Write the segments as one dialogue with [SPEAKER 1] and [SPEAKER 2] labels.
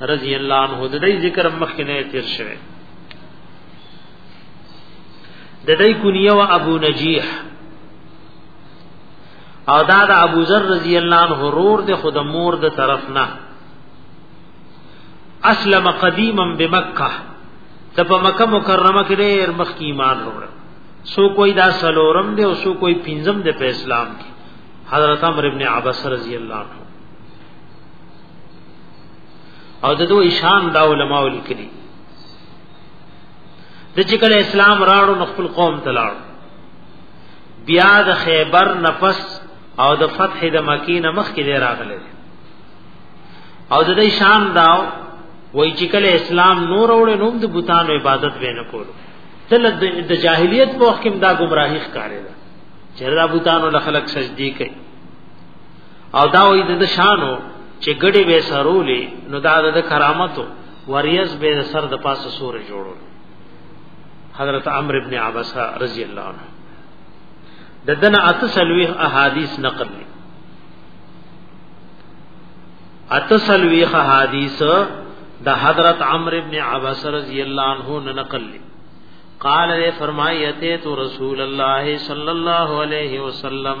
[SPEAKER 1] رضی الله عنه د دې ذکر مخکې نه تیر شوی د دې کنیه او ابو نجیح او دا د ابو ذر رضی الله عنه رور د خود مور د طرف نه اسلم قدیما بمکه ته په مکه مکرمه کې ډېر مخکې ایمان وروړ سو کوئی دا سلورم دی او سو کوئی پنځم دی په اسلام کې حضرت عمرو ابن عباس رضی الله عنه او د دوی شان دا علماء لیکلي د چې کله اسلام راړو نو خپل قوم ته لاړو بیا د خیبر نفس او د فتح د مکی نه مخ کې راغله او د دې شان داو وای چې کله اسلام نور وړي نو د بوتانو عبادت به نه کولو تل د جاهلیت په وخت کې دا گمراهی ښکارې ده چې دا بوتانو له خلق سجدي کوي او دا وې د شانو چې ګډي به سرولې نو دا د کرامتو وریز به سر د پاسه سور جوړو حضرت عمرو ابن عبسه رضی الله عنه د دنه اتسلوی احادیث نقل دي اتسلوی احادیث د حضرت عمرو ابن عباس رضی الله عنه نه نقل دي قال فرمایته تو رسول الله صلی الله علیه وسلم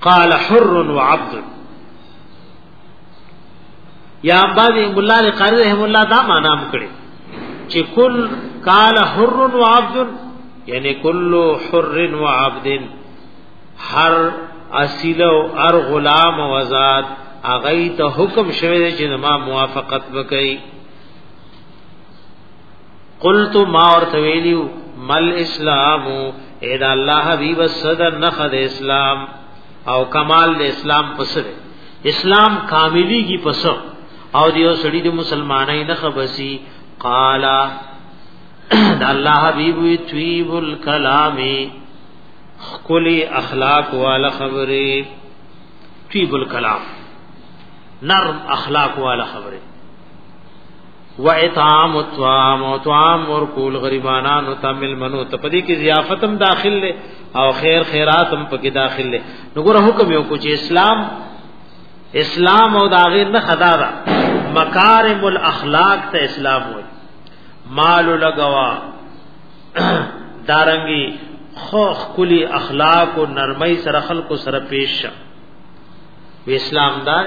[SPEAKER 1] قال حر وعبد یا بعض مولا علی قاری رحم الله دا معنا هم کړي چې کل قال حر وعبد یعنی کل حر وعبد هر اصیل او هر غلام او آزاد اغه ته حکم شوی چې ما موافقت وکړي قلت ما ورته ویلو مل اسلام اے دا الله حبیب صدر نخ د اسلام او کمال د اسلام پسره اسلام کاملی کی پس او دیو سړی د مسلمانای نخ بسی قالا دا الله حبیب وی طیب الکلام خلی اخلاق والا خبره طیب الکلام نرم اخلاق والا خبره و اطعام الطعام او طعام ورکول غریبانانو تامل منو ته پدې کې ضیافتم داخل له او خیر خیراتم پکې داخل له نو ګره حکم یو کوچ اسلام اسلام او داغه نه خدا دا مکارم الاخلاق ته اسلام وای مال لګوا دارنګي خو خلی اخلاق او نرمۍ سره خلکو سره پیش شه اسلام دار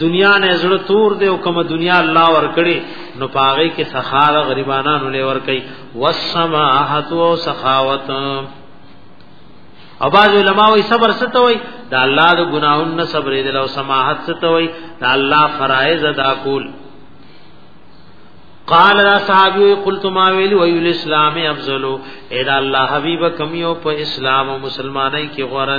[SPEAKER 1] دنیا نه زړه تور دی او کوم دنیا الله ور کړی نو پاغه کې سخار غریبانانو لې ور کوي والسماحت او سخاوت او باز علماء وي صبر ستوي دا الله د ګناون نه صبر دې او سماحت ستوي دا الله فرایض ادا کول قال را صحابي قلت ما ویل وی الاسلام افضل اے دا الله حبیب کمیو په اسلام او مسلمانای کې غوړه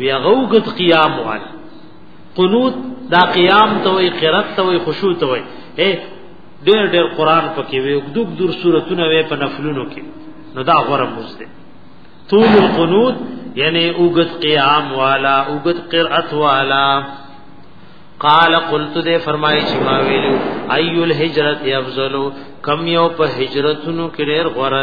[SPEAKER 1] وی غوګت قیام وال قنوت دا قیام ته وی قرات ته وی خشوع ته وی ډېر ډېر قران پکې وی وګدوګ دور سورتونه وی په نفلونو کې نو دا غره مزده طول القنوت یعنی اوګت قیام والا اوګت قرات والا قال قلت دے فرمائی چې ما ویلو ایو الهجرت افضل کم یو په هجرتونو کې ډېر غره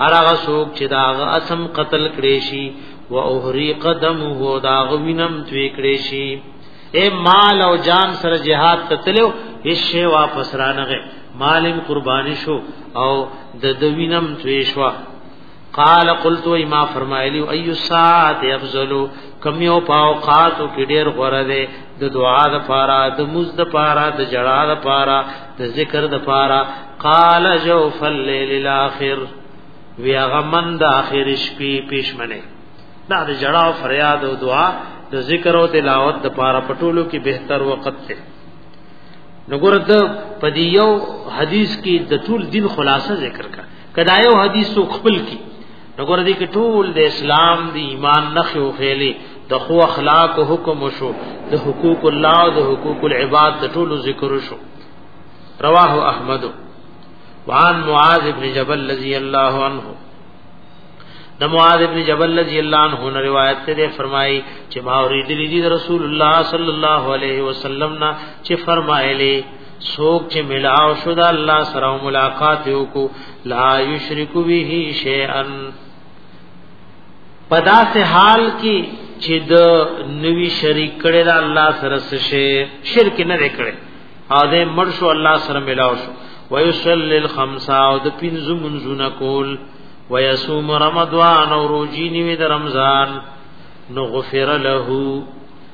[SPEAKER 1] هر هغه څوک چې دا هغه اسم قتل کړي شي و اوهری قدم هو دا غوینم توی کړي شي اے مال او جان سره جهاد تتلو هیڅ شی واپس رانغه مالم قربانی شو او د دوینم توی شو قال قلت و ما فرمایلی ایو ساعت افضل کم یو پاو قاتو کې ډیر غره ده د دعا د پاره د مز د پاره د جړا د پاره د ذکر د پاره قال جوف الليل الاخر ویا غمن د اخر شپې پښمنه دا د جړا او فریاد او دعا د ذکر او تلاوت د پاره پټولو کې بهتر وخت دی نګور د پدیو حدیث کې د ټول دین خلاصه ذکر کا کدا یو حدیث خپل کی نګور دي کې ټول د اسلام دی ایمان نخي او خېلي د خو اخلاق او حکم شو د حقوق الله او د حقوق العباد د ټولو ذکر شو رواه احمد وعن معاذ ابن جبل رضی الله عنه د معاذ ابن جبل رضی الله عنه نے روایت سے فرمائی چې ما اوریدلی دی رسول الله صلی الله علیه وسلم نا چې فرمایلی سوک چې ملاو شو د الله سره ملاقات وکړو لا یشرک به شیئا پدا سے حال کی چې د نوی شریک کړي د الله سره سشي شرک نه وکړي او د مرشو الله سره ملاو شو ويصلي الخمس او د پنځو منځونه کول ويصوم رمضان او روزي نیوي د رمضان نو غفر له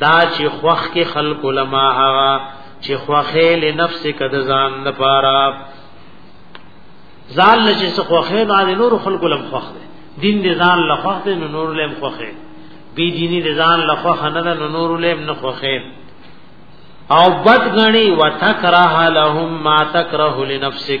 [SPEAKER 1] دا چې خوخ کې خلق علما هغه چې خوخه له نفس کده ځان نه پاره ځان له چې خوخه نه نور خلق لم خوخ دین دې ځان له خوخ دې نور لم خوخه بی دینی دې ځان له خوخ نه نه نور لم نه خوخه او بد غنی وتکره لهم ما تکره لنفسک